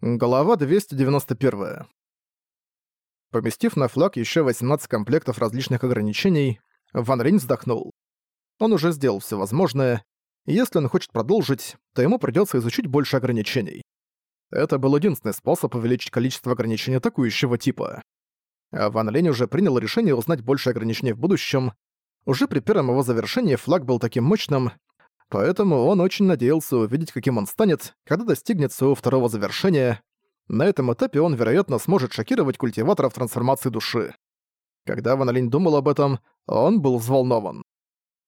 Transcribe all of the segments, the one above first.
Глава 291. Поместив на флаг еще 18 комплектов различных ограничений, Ван Рейн вздохнул. Он уже сделал все возможное, и если он хочет продолжить, то ему придется изучить больше ограничений. Это был единственный способ увеличить количество ограничений атакующего типа. А Ван Лень уже принял решение узнать больше ограничений в будущем. Уже при первом его завершении флаг был таким мощным, Поэтому он очень надеялся увидеть, каким он станет, когда достигнет своего второго завершения. На этом этапе он, вероятно, сможет шокировать культиваторов трансформации души. Когда Ван Линь думал об этом, он был взволнован.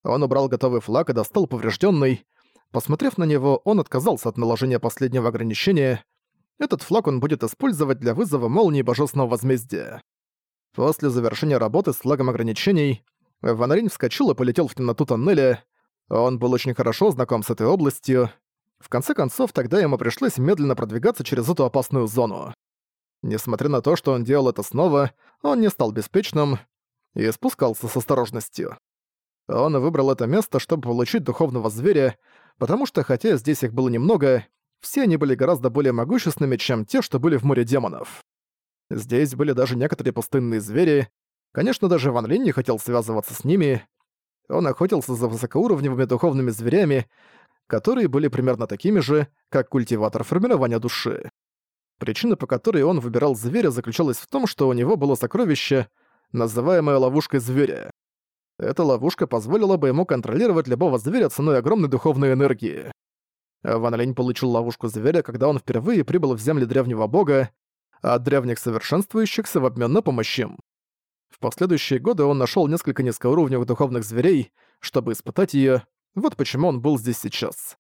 Он убрал готовый флаг и достал поврежденный. Посмотрев на него, он отказался от наложения последнего ограничения. Этот флаг он будет использовать для вызова молнии божественного возмездия. После завершения работы с флагом ограничений, Ван вскочил и полетел в темноту тоннеля. Он был очень хорошо знаком с этой областью. В конце концов, тогда ему пришлось медленно продвигаться через эту опасную зону. Несмотря на то, что он делал это снова, он не стал беспечным и спускался с осторожностью. Он выбрал это место, чтобы получить духовного зверя, потому что хотя здесь их было немного, все они были гораздо более могущественными, чем те, что были в море демонов. Здесь были даже некоторые пустынные звери. Конечно, даже Ван Линь не хотел связываться с ними, он охотился за высокоуровневыми духовными зверями, которые были примерно такими же, как культиватор формирования души. Причина, по которой он выбирал зверя, заключалась в том, что у него было сокровище, называемое ловушкой зверя. Эта ловушка позволила бы ему контролировать любого зверя ценой огромной духовной энергии. Ван Линь получил ловушку зверя, когда он впервые прибыл в земли древнего бога, а древних совершенствующихся в обмен на помощь им. Последующие годы он нашел несколько низкоуровневых духовных зверей, чтобы испытать ее. Вот почему он был здесь сейчас.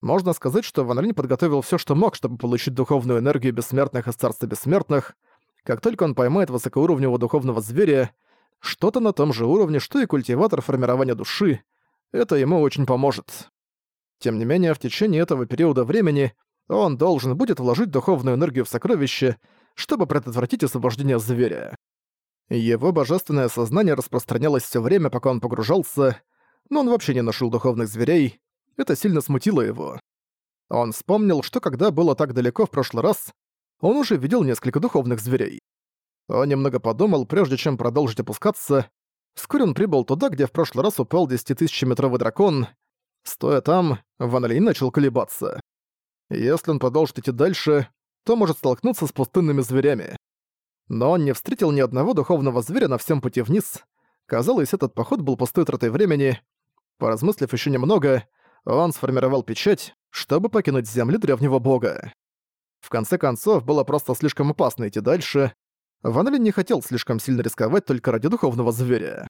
Можно сказать, что Ван Линь подготовил все, что мог, чтобы получить духовную энергию бессмертных из Царства Бессмертных. Как только он поймает высокоуровневого духовного зверя, что-то на том же уровне, что и культиватор формирования души, это ему очень поможет. Тем не менее, в течение этого периода времени он должен будет вложить духовную энергию в сокровище, чтобы предотвратить освобождение зверя. Его божественное сознание распространялось все время, пока он погружался, но он вообще не нашел духовных зверей. Это сильно смутило его. Он вспомнил, что когда было так далеко в прошлый раз, он уже видел несколько духовных зверей. Он немного подумал, прежде чем продолжить опускаться. Вскоре он прибыл туда, где в прошлый раз упал десятитысячеметровый дракон. Стоя там, Ван начал колебаться. Если он продолжит идти дальше, то может столкнуться с пустынными зверями. Но он не встретил ни одного духовного зверя на всем пути вниз. Казалось, этот поход был пустой тратой времени. Поразмыслив еще немного, он сформировал печать, чтобы покинуть земли древнего бога. В конце концов, было просто слишком опасно идти дальше. Ван не хотел слишком сильно рисковать только ради духовного зверя.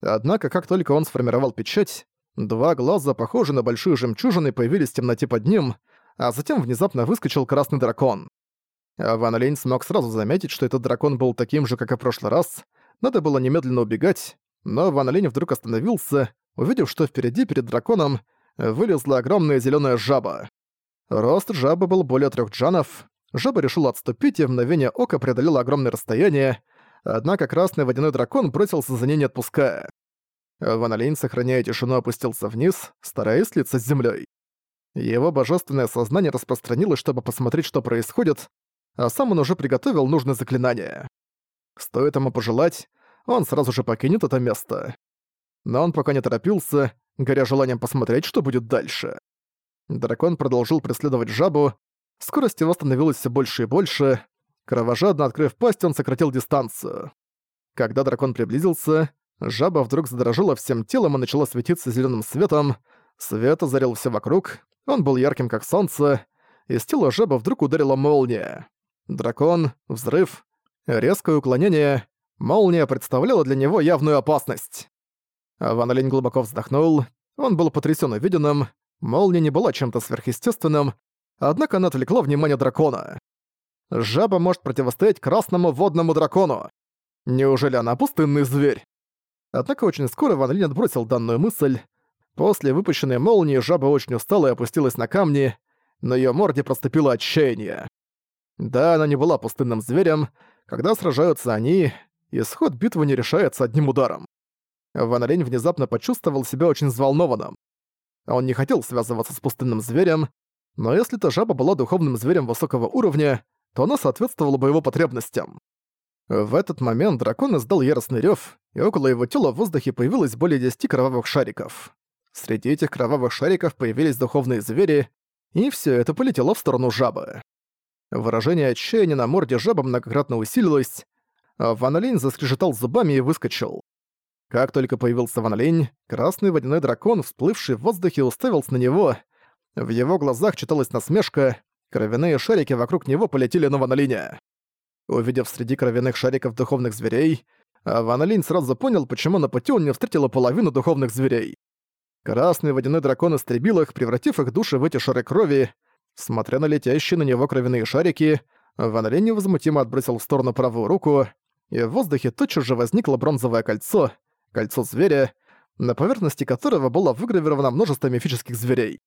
Однако, как только он сформировал печать, два глаза, похожие на большие жемчужины, появились в темноте под ним, а затем внезапно выскочил красный дракон. Ван Лень смог сразу заметить, что этот дракон был таким же, как и в прошлый раз. Надо было немедленно убегать, но Ван Лень вдруг остановился, увидев, что впереди перед драконом вылезла огромная зеленая жаба. Рост жабы был более трех джанов. Жаба решила отступить и в мгновение ока преодолела огромное расстояние, однако красный водяной дракон бросился за ней не отпуская. Ван Линь, сохраняя тишину, опустился вниз, стараясь слиться с землей. Его божественное сознание распространилось, чтобы посмотреть, что происходит, а сам он уже приготовил нужное заклинание. Стоит ему пожелать, он сразу же покинет это место. Но он пока не торопился, горя желанием посмотреть, что будет дальше. Дракон продолжил преследовать жабу, скорость его становилась все больше и больше. Кровожадно открыв пасть, он сократил дистанцию. Когда дракон приблизился, жаба вдруг задрожала всем телом и начала светиться зеленым светом. Свет озарил все вокруг, он был ярким как солнце, и с тела жаба вдруг ударила молния. Дракон, взрыв, резкое уклонение. Молния представляла для него явную опасность. Ван Линь глубоко вздохнул. Он был потрясён увиденным. Молния не была чем-то сверхъестественным, однако она отвлекла внимание дракона. Жаба может противостоять красному водному дракону. Неужели она пустынный зверь? Однако очень скоро Ван Линь отбросил данную мысль. После выпущенной молнии жаба очень устала и опустилась на камни, но её морде проступило отчаяние. Да, она не была пустынным зверем. Когда сражаются они, исход битвы не решается одним ударом. Ван Лень внезапно почувствовал себя очень взволнованным. Он не хотел связываться с пустынным зверем, но если эта жаба была духовным зверем высокого уровня, то она соответствовала бы его потребностям. В этот момент дракон издал яростный рёв, и около его тела в воздухе появилось более 10 кровавых шариков. Среди этих кровавых шариков появились духовные звери, и все это полетело в сторону жабы. Выражение отчаяния на морде жабы многократно усилилось, а Ван Линь заскрежетал зубами и выскочил. Как только появился Ван Линь, красный водяной дракон, всплывший в воздухе, уставился на него. В его глазах читалась насмешка, кровяные шарики вокруг него полетели на Ван Линя. Увидев среди кровяных шариков духовных зверей, Ван Линь сразу понял, почему на пути он не встретил половину духовных зверей. Красный водяной дракон истребил их, превратив их души в эти шары крови. Смотря на летящие на него кровяные шарики, Ван Линь невозмутимо отбросил в сторону правую руку, и в воздухе тотчас же возникло бронзовое кольцо, кольцо зверя, на поверхности которого было выгравировано множество мифических зверей.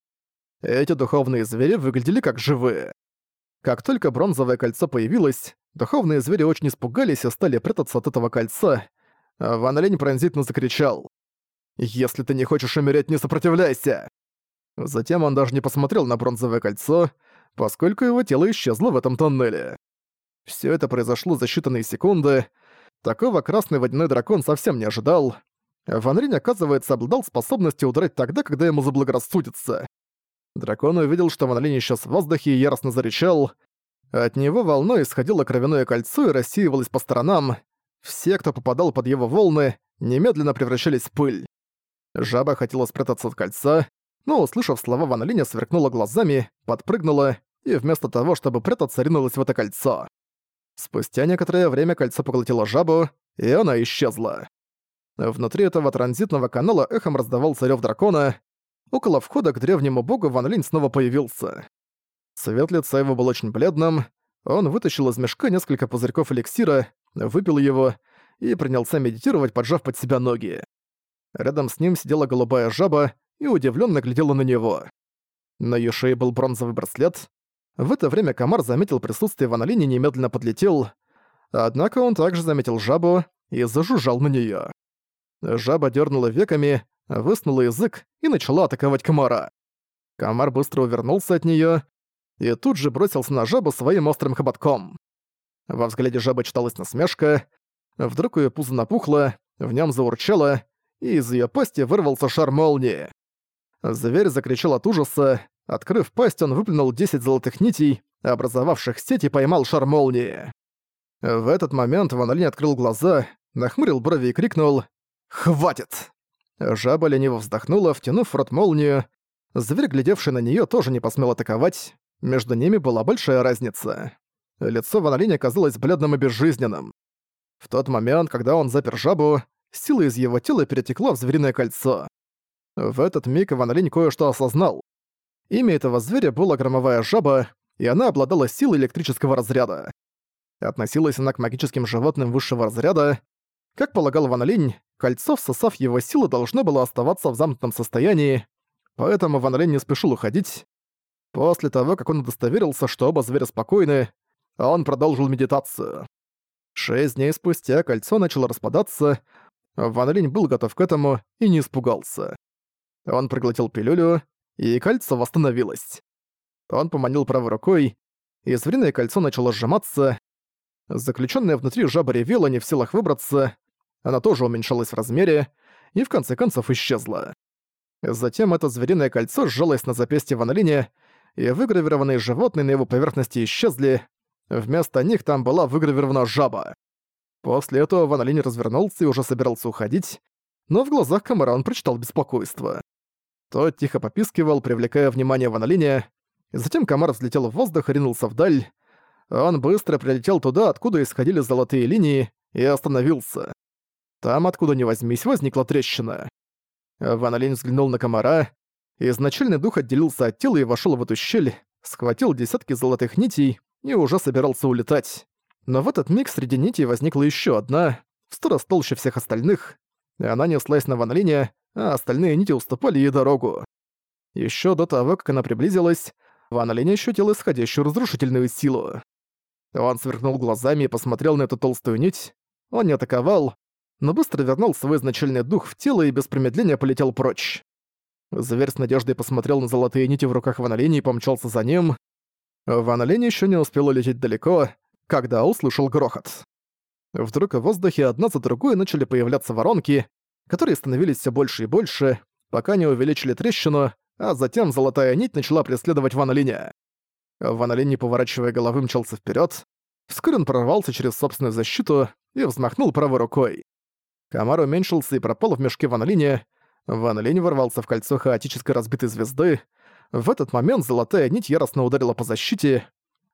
Эти духовные звери выглядели как живые. Как только бронзовое кольцо появилось, духовные звери очень испугались и стали прятаться от этого кольца. Ван Линь пронзительно закричал. «Если ты не хочешь умереть, не сопротивляйся!» Затем он даже не посмотрел на бронзовое кольцо, поскольку его тело исчезло в этом тоннеле. Все это произошло за считанные секунды. Такого красный водяной дракон совсем не ожидал. Ван Ринь, оказывается, обладал способностью удрать тогда, когда ему заблагорассудится. Дракон увидел, что Ван Линь исчез в воздухе и яростно зарычал. От него волной исходило кровяное кольцо и рассеивалось по сторонам. Все, кто попадал под его волны, немедленно превращались в пыль. Жаба хотела спрятаться от кольца, но, услышав слова Ван Линя, сверкнула глазами, подпрыгнула и вместо того, чтобы прятаться, ринулась в это кольцо. Спустя некоторое время кольцо поглотило жабу, и она исчезла. Внутри этого транзитного канала эхом раздавался рёв дракона, Около входа к древнему богу Ван Линь снова появился. Цвет лица его был очень бледным, он вытащил из мешка несколько пузырьков эликсира, выпил его и принялся медитировать, поджав под себя ноги. Рядом с ним сидела голубая жаба и удивленно глядела на него. На её шее был бронзовый браслет. В это время комар заметил присутствие Ван Линь и немедленно подлетел, однако он также заметил жабу и зажужжал на неё. Жаба дернула веками, высунула язык и начала атаковать комара. Комар быстро увернулся от нее и тут же бросился на жабу своим острым хоботком. Во взгляде жабы читалась насмешка, вдруг ее пузо напухло, в нем заурчало, и из ее пасти вырвался шар молнии. Зверь закричал от ужаса, открыв пасть, он выплюнул 10 золотых нитей, образовавших сеть и поймал шар молнии. В этот момент Ван Линь открыл глаза, нахмурил брови и крикнул «Хватит!». Жаба лениво вздохнула, втянув в рот молнию. Зверь, глядевший на неё, тоже не посмел атаковать. Между ними была большая разница. Лицо Ван Линь казалось бледным и безжизненным. В тот момент, когда он запер жабу, сила из его тела перетекла в звериное кольцо. В этот миг Ван Линь кое-что осознал. Имя этого зверя было громовая жаба, и она обладала силой электрического разряда. Относилась она к магическим животным высшего разряда. Как полагал Ван Линь, Кольцо, всосав его силы, должно было оставаться в замкнутом состоянии, поэтому Ван Лен не спешил уходить. После того, как он удостоверился, что оба зверя спокойны, он продолжил медитацию. Шесть дней спустя кольцо начало распадаться, Ван Линь был готов к этому и не испугался. Он проглотил пилюлю, и кольцо восстановилось. Он поманил правой рукой, и звериное кольцо начало сжиматься. Заключенная внутри жаба ревела, не в силах выбраться, она тоже уменьшалась в размере и в конце концов исчезла. Затем это звериное кольцо сжалось на запястье Ван и выгравированные животные на его поверхности исчезли. Вместо них там была выгравирована жаба. После этого Ван развернулся и уже собирался уходить, но в глазах комара он прочитал беспокойство. Тот тихо попискивал, привлекая внимание Ван Линя. Затем комар взлетел в воздух и ринулся вдаль. Он быстро прилетел туда, откуда исходили золотые линии, и остановился. Там, откуда ни возьмись, возникла трещина. Ван Линь взглянул на комара. Изначальный дух отделился от тела и вошел в эту щель, схватил десятки золотых нитей и уже собирался улетать. Но в этот миг среди нитей возникла еще одна, в сто раз толще всех остальных, она неслась на Ван а остальные нити уступали ей дорогу. Еще до того, как она приблизилась, Ван Линь ощутил исходящую разрушительную силу. Он сверкнул глазами и посмотрел на эту толстую нить. Он не атаковал, но быстро вернул свой изначальный дух в тело и без промедления полетел прочь. Зверь с надеждой посмотрел на золотые нити в руках Ван Линь и помчался за ним. Ван Линь ещё не успел улететь далеко, когда услышал грохот. Вдруг в воздухе одна за другой начали появляться воронки, которые становились всё больше и больше, пока не увеличили трещину, а затем золотая нить начала преследовать Ван Линя. Ван Линь, не поворачивая головы, мчался вперёд. Вскоре он прорвался через собственную защиту и взмахнул правой рукой. Комар уменьшился и пропал в мешке Ван Линя. Ван Линь ворвался в кольцо хаотической разбитой звезды. В этот момент золотая нить яростно ударила по защите.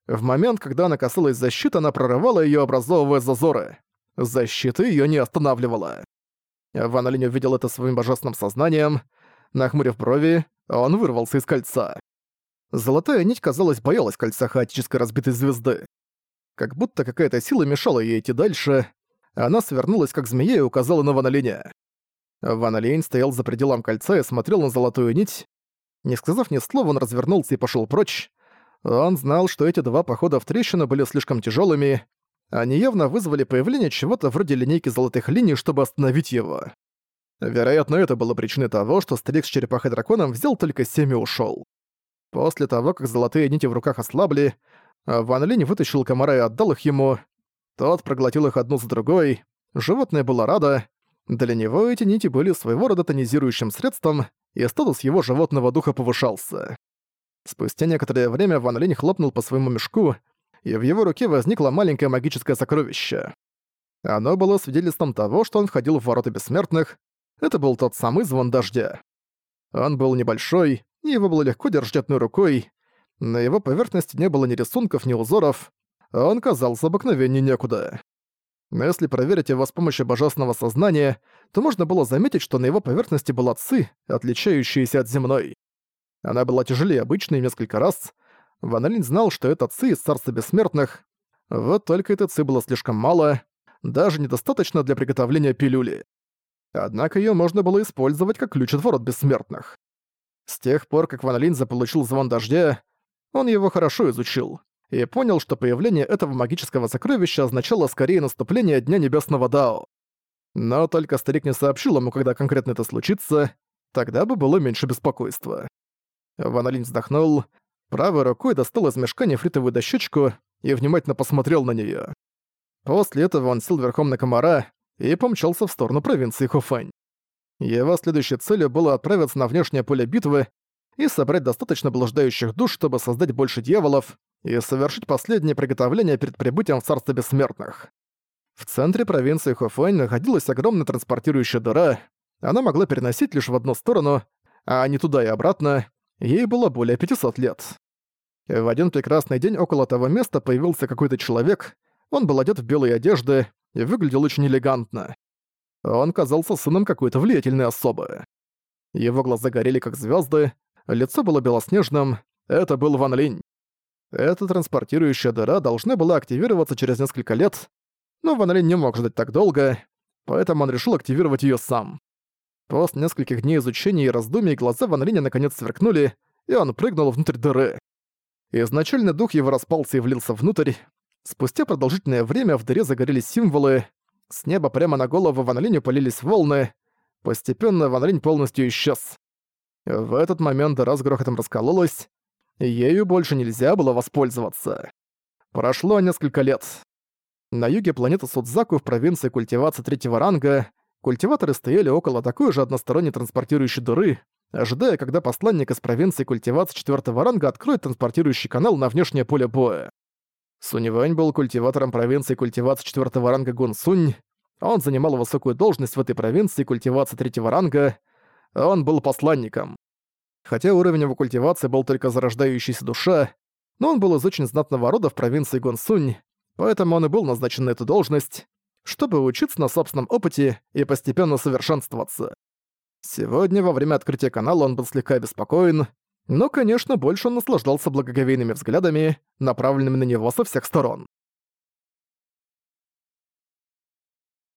В момент, когда она касалась защиты, она прорывала её, образовывая зазоры. Защита её не останавливала. Ван Линь увидел это своим божественным сознанием. Нахмурив брови, он вырвался из кольца. Золотая нить, казалось, боялась кольца хаотической разбитой звезды. Как будто какая-то сила мешала ей идти дальше. Она свернулась, как змея, и указала на Ван Ван стоял за пределом кольца и смотрел на золотую нить. Не сказав ни слова, он развернулся и пошел прочь. Он знал, что эти два похода в трещину были слишком тяжелыми. Они явно вызвали появление чего-то вроде линейки золотых линий, чтобы остановить его. Вероятно, это было причиной того, что старик с черепахой драконом взял только семь и ушёл. После того, как золотые нити в руках ослабли, Ван Линь вытащил комара и отдал их ему. Тот проглотил их одну за другой. Животное было радо. Для него эти нити были своего рода тонизирующим средством, и статус его животного духа повышался. Спустя некоторое время Ван Линь хлопнул по своему мешку, и в его руке возникло маленькое магическое сокровище. Оно было свидетельством того, что он входил в ворота бессмертных. Это был тот самый звон дождя. Он был небольшой, и его было легко держать одной рукой, на его поверхности не было ни рисунков, ни узоров, он казался обыкновенней некуда. Но если проверить его с помощью божественного сознания, то можно было заметить, что на его поверхности была ци, отличающаяся от земной. Она была тяжелее обычной несколько раз. Ван Линь знал, что это ци из Царства Бессмертных. Вот только этой ци было слишком мало, даже недостаточно для приготовления пилюли. Однако ее можно было использовать как ключ от ворот Бессмертных. С тех пор, как Ван Линь заполучил звон дождя, он его хорошо изучил и понял, что появление этого магического сокровища означало скорее наступление Дня Небесного Дао. Но только старик не сообщил ему, когда конкретно это случится, тогда бы было меньше беспокойства. Ван Линь вздохнул, правой рукой достал из мешка нефритовую дощечку и внимательно посмотрел на неё. После этого он сел верхом на комара и помчался в сторону провинции Хуфань. Его следующей целью было отправиться на внешнее поле битвы и собрать достаточно блуждающих душ, чтобы создать больше дьяволов и совершить последнее приготовление перед прибытием в Царство Бессмертных. В центре провинции Хуфэнь находилась огромная транспортирующая дыра. Она могла переносить лишь в одну сторону, а не туда и обратно. Ей было более 500 лет. В один прекрасный день около того места появился какой-то человек. Он был одет в белые одежды и выглядел очень элегантно. Он казался сыном какой-то влиятельной особы. Его глаза горели как звезды, лицо было белоснежным, это был Ван Линь. Эта транспортирующая дыра должна была активироваться через несколько лет, но Ван Линь не мог ждать так долго, поэтому он решил активировать её сам. После нескольких дней изучения и раздумий глаза Ван Линя наконец сверкнули, и он прыгнул внутрь дыры. Изначально дух его распался и влился внутрь. Спустя продолжительное время в дыре загорелись символы, с неба прямо на голову Ван Линю полились волны, постепенно Ван Линь полностью исчез. В этот момент дыра с грохотом раскололась, ею больше нельзя было воспользоваться. Прошло несколько лет. На юге планеты Судзаку в провинции культивации третьего ранга культиваторы стояли около такой же односторонней транспортирующей дыры, ожидая, когда посланник из провинции культивации четвертого ранга откроет транспортирующий канал на внешнее поле боя. Суньвэнь был культиватором провинции культивации четвертого ранга Гунсунь. Он занимал высокую должность в этой провинции культивации третьего ранга, он был посланником. Хотя уровень его культивации был только зарождающаяся душа, но он был из очень знатного рода в провинции Гонсунь, поэтому он и был назначен на эту должность, чтобы учиться на собственном опыте и постепенно совершенствоваться. Сегодня во время открытия канала он был слегка обеспокоен, но, конечно, больше он наслаждался благоговейными взглядами, направленными на него со всех сторон.